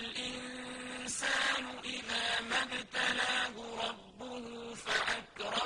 الإنسان إذا ما ابتلاه ربه فأكرمه.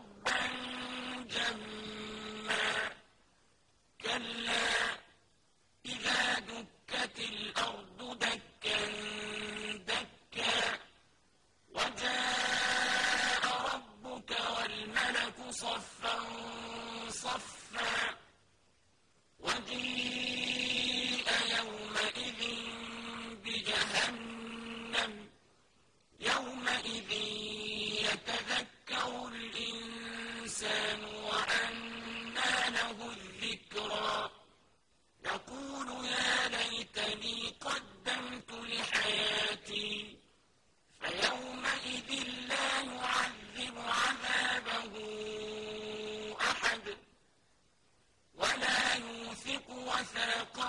صفا صفا.